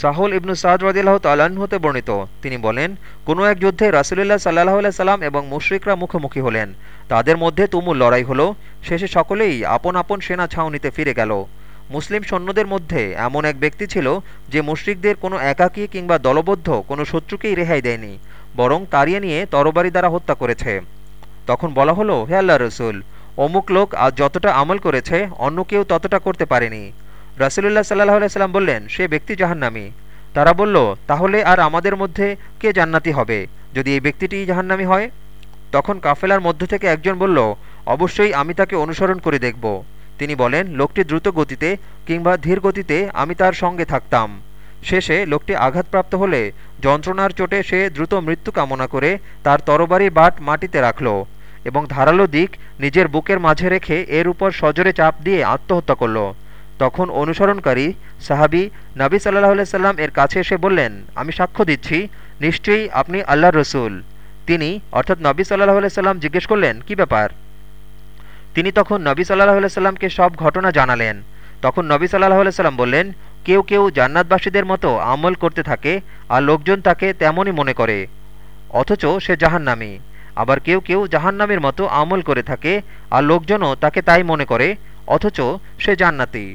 সাহুল ইবনু সাদ হতে বর্ণিত। তিনি বলেন, কোনো এক যুদ্ধে রাসুলুল্লাহ সাল্লাহ সাল্লাম এবং মুশরিকরা মুখোমুখি হলেন। তাদের মধ্যে তুমুল লড়াই হলো, শেষে সকলেই আপন আপন সেনা ছাউনিতে ফিরে গেল। মুসলিম সৈন্যদের মধ্যে এমন এক ব্যক্তি ছিল যে মুশরিকদের কোনো একাকী কিংবা দলবদ্ধ কোনো শত্রুকেই রেহাই দেয়নি, বরং তাড়িয়ে নিয়ে তরবারি দ্বারা হত্যা করেছে। তখন বলা হলো, হে আল্লাহ রসুল, অমুক লোক আজ যতটা আমল করেছে, অন্য কেউ ততটা করতে পারেনি। রাসুলুল্লাহ সাল্লাহ সাল্লাম বললেন, সে ব্যক্তি জাহান্নামি। তারা বলল, তাহলে আর আমাদের মধ্যে কে জান্নাতি হবে যদি এই ব্যক্তিটি জাহান্নামি হয়? তখন কাফেলার মধ্য থেকে একজন বলল, অবশ্যই আমি তাকে অনুসরণ করে দেখব। তিনি বলেন, লোকটি দ্রুত গতিতে কিংবা ধীর গতিতে আমি তার সঙ্গে থাকতাম। শেষে লোকটি আঘাতপ্রাপ্ত হলে যন্ত্রণার চোটে সে দ্রুত মৃত্যু কামনা করে তার তরবারি বাট মাটিতে রাখল এবং ধারালো দিক নিজের বুকের মাঝে রেখে এর উপর সজোরে চাপ দিয়ে আত্মহত্যা করল। তখন অনুসরণকারী সাহাবি নাবি সাল্লাহ সাল্লাম এর কাছে এসে বললেন, আমি সাক্ষ্য দিচ্ছি, নিশ্চয়ই আপনি আল্লাহ রসুল। তিনি, অর্থাৎ নবী সাল্লাহ সাল্লাম জিজ্ঞেস করলেন, কি ব্যাপার? তিনি তখন নবী সাল্লাহ সাল্লামকে সব ঘটনা জানালেন। তখন নবী সাল্লাহ সাল্লাম বললেন, কেউ কেউ জান্নাতবাসীদের মতো আমল করতে থাকে আর লোকজন তাকে তেমনই মনে করে, অথচ সে জাহান্নামী। আবার কেউ কেউ জাহান্নামের মতো আমল করে থাকে আর লোকজনও তাকে তাই মনে করে, অথচ সে জান্নাতি।